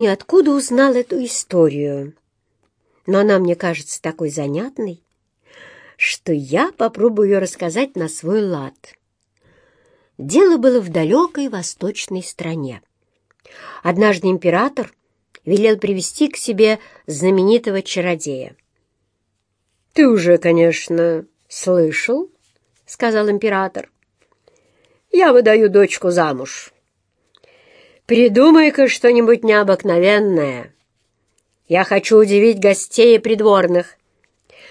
и откуда узнал эту историю, но она мне кажется такой занятной, что я попробую ее рассказать на свой лад. Дело было в далекой восточной стране. Однажды император велел привести к себе знаменитого чародея. «Ты уже, конечно, слышал?» — сказал император. «Я выдаю дочку замуж. Придумай-ка что-нибудь необыкновенное. Я хочу удивить гостей и придворных.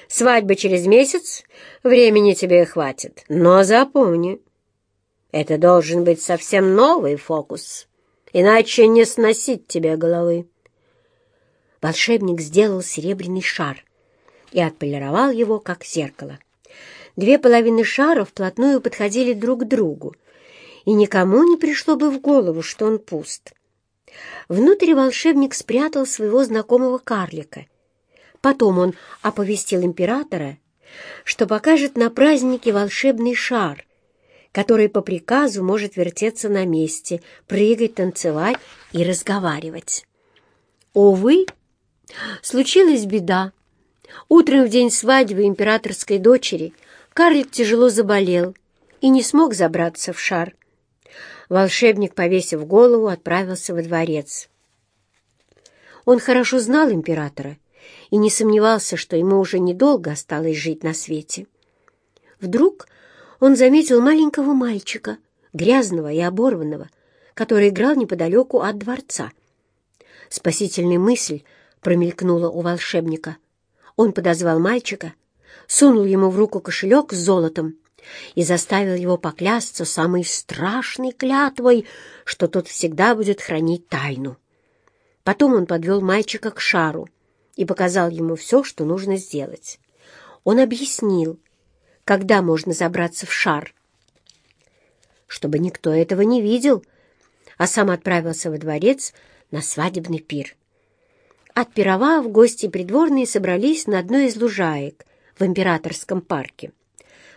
Свадьба через месяц, времени тебе хватит. Но запомни, это должен быть совсем новый фокус, иначе не сносить тебе головы. Волшебник сделал серебряный шар и отполировал его, как зеркало. Две половины шара вплотную подходили друг к другу, и никому не пришло бы в голову, что он пуст. Внутрь волшебник спрятал своего знакомого карлика. Потом он оповестил императора, что покажет на празднике волшебный шар, который по приказу может вертеться на месте, прыгать, танцевать и разговаривать. Увы, случилась беда. Утром в день свадьбы императорской дочери карлик тяжело заболел и не смог забраться в шар. Волшебник, повесив голову, отправился во дворец. Он хорошо знал императора и не сомневался, что ему уже недолго осталось жить на свете. Вдруг он заметил маленького мальчика, грязного и оборванного, который играл неподалеку от дворца. Спасительная мысль промелькнула у волшебника. Он подозвал мальчика, сунул ему в руку кошелек с золотом и заставил его поклясться самой страшной клятвой, что тот всегда будет хранить тайну. Потом он подвел мальчика к шару и показал ему все, что нужно сделать. Он объяснил, когда можно забраться в шар, чтобы никто этого не видел, а сам отправился во дворец на свадебный пир. Отпировав, гости придворные собрались на одной из лужаек в императорском парке.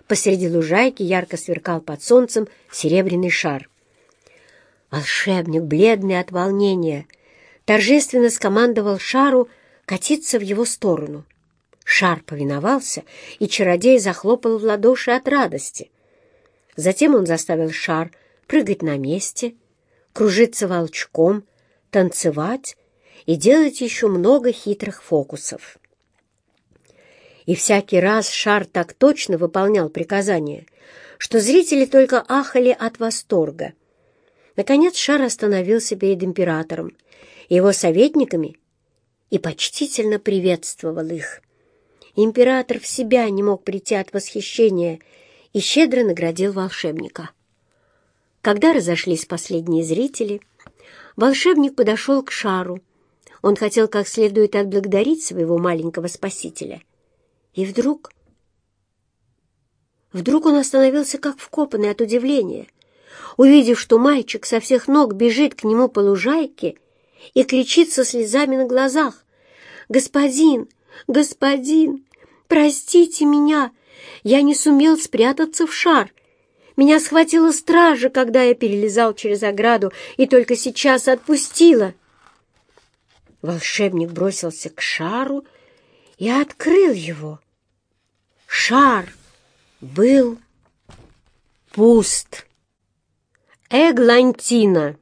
Посреди лужайки ярко сверкал под солнцем серебряный шар. Волшебник, бледный от волнения, торжественно скомандовал шару катиться в его сторону. Шар повиновался, и чародей захлопал в ладоши от радости. Затем он заставил шар прыгать на месте, кружиться волчком, танцевать и делать еще много хитрых фокусов. И всякий раз шар так точно выполнял приказания, что зрители только ахали от восторга. Наконец шар остановился перед императором его советниками и почтительно приветствовал их. Император в себя не мог прийти от восхищения и щедро наградил волшебника. Когда разошлись последние зрители, волшебник подошел к шару. Он хотел как следует отблагодарить своего маленького спасителя — и вдруг... Вдруг он остановился как вкопанный от удивления, увидев, что мальчик со всех ног бежит к нему по лужайке и кричит со слезами на глазах. «Господин! Господин! Простите меня! Я не сумел спрятаться в шар!» Меня схватила стража, когда я перелезал через ограду, и только сейчас отпустила. Волшебник бросился к шару и открыл его. Шар был пуст. Эглантина.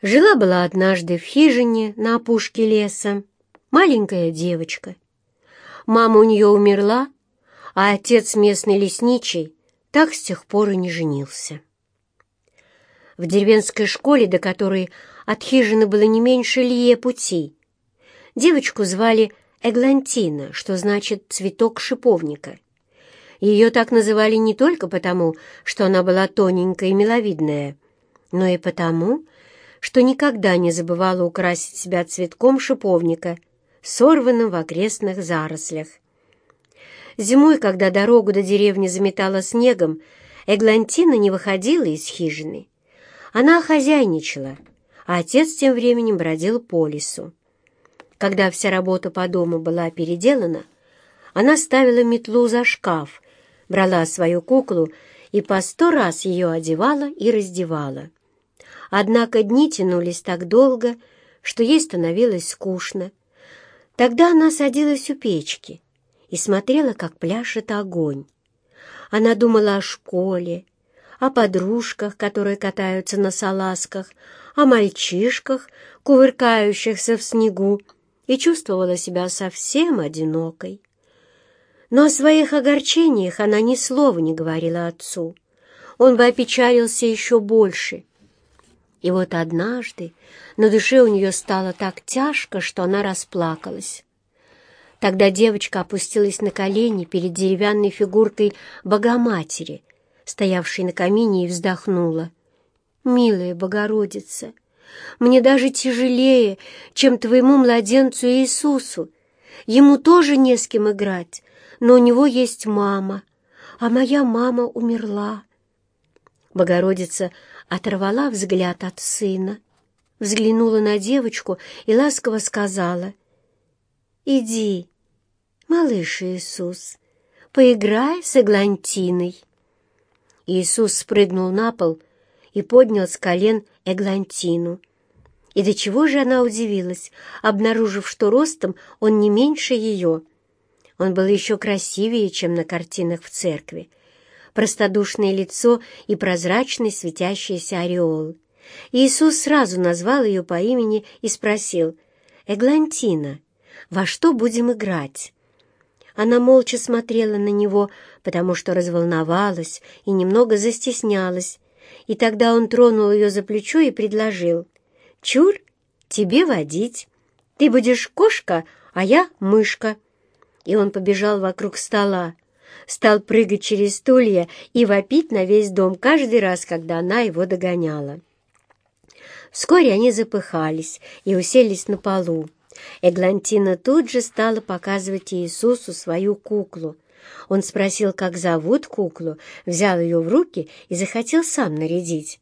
Жила-была однажды в хижине на опушке леса маленькая девочка. Мама у нее умерла, а отец местный лесничий так с тех пор и не женился. В деревенской школе, до которой от хижины было не меньше лие пути, девочку звали Эглантина, что значит «цветок шиповника». Ее так называли не только потому, что она была тоненькая и миловидная, но и потому, что никогда не забывала украсить себя цветком шиповника, сорванным в окрестных зарослях. Зимой, когда дорогу до деревни заметала снегом, Эглантина не выходила из хижины. Она хозяйничала, а отец тем временем бродил по лесу. Когда вся работа по дому была переделана, она ставила метлу за шкаф, брала свою куклу и по сто раз ее одевала и раздевала. Однако дни тянулись так долго, что ей становилось скучно. Тогда она садилась у печки и смотрела, как пляшет огонь. Она думала о школе, о подружках, которые катаются на салазках, о мальчишках, кувыркающихся в снегу, и чувствовала себя совсем одинокой. Но о своих огорчениях она ни слова не говорила отцу. Он бы опечалился еще больше. И вот однажды на душе у нее стало так тяжко, что она расплакалась. Тогда девочка опустилась на колени перед деревянной фигуркой Богоматери, стоявшей на камине, и вздохнула. «Милая Богородица, мне даже тяжелее, чем твоему младенцу Иисусу. Ему тоже не с кем играть, но у него есть мама, а моя мама умерла». Богородица оторвала взгляд от сына, взглянула на девочку и ласково сказала, «Иди, малыш Иисус, поиграй с Эглантиной». Иисус спрыгнул на пол и поднял с колен Эглантину. И до чего же она удивилась, обнаружив, что ростом он не меньше ее. Он был еще красивее, чем на картинах в церкви. Простодушное лицо и прозрачный светящийся ореол. Иисус сразу назвал ее по имени и спросил, «Эглантина, во что будем играть?» Она молча смотрела на него, потому что разволновалась и немного застеснялась, и тогда он тронул ее за плечо и предложил, «Чур, тебе водить. Ты будешь кошка, а я мышка». И он побежал вокруг стола, стал прыгать через стулья и вопить на весь дом каждый раз, когда она его догоняла. Вскоре они запыхались и уселись на полу. Эглантина тут же стала показывать Иисусу свою куклу. Он спросил, как зовут куклу, взял ее в руки и захотел сам нарядить.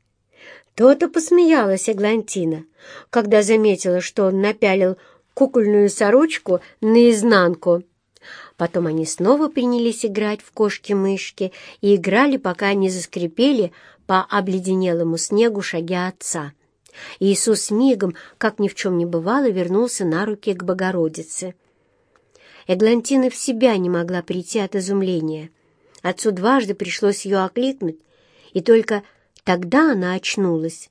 То-то посмеялась Эглантина, когда заметила, что он напялил кукольную сорочку наизнанку. Потом они снова принялись играть в кошки-мышки и играли, пока не заскрипели по обледенелому снегу шаги отца. Иисус мигом, как ни в чем не бывало, вернулся на руки к Богородице. Эглантина в себя не могла прийти от изумления. Отцу дважды пришлось ее окликнуть, и только тогда она очнулась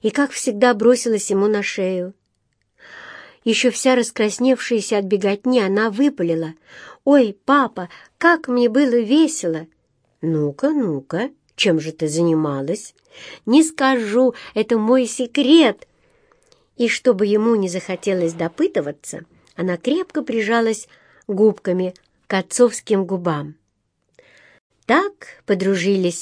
и, как всегда, бросилась ему на шею. Еще вся раскрасневшаяся от беготни, она выпалила. «Ой, папа, как мне было весело!» «Ну-ка, ну-ка, чем же ты занималась?» «Не скажу, это мой секрет!» И чтобы ему не захотелось допытываться, она крепко прижалась губками к отцовским губам. Так подружились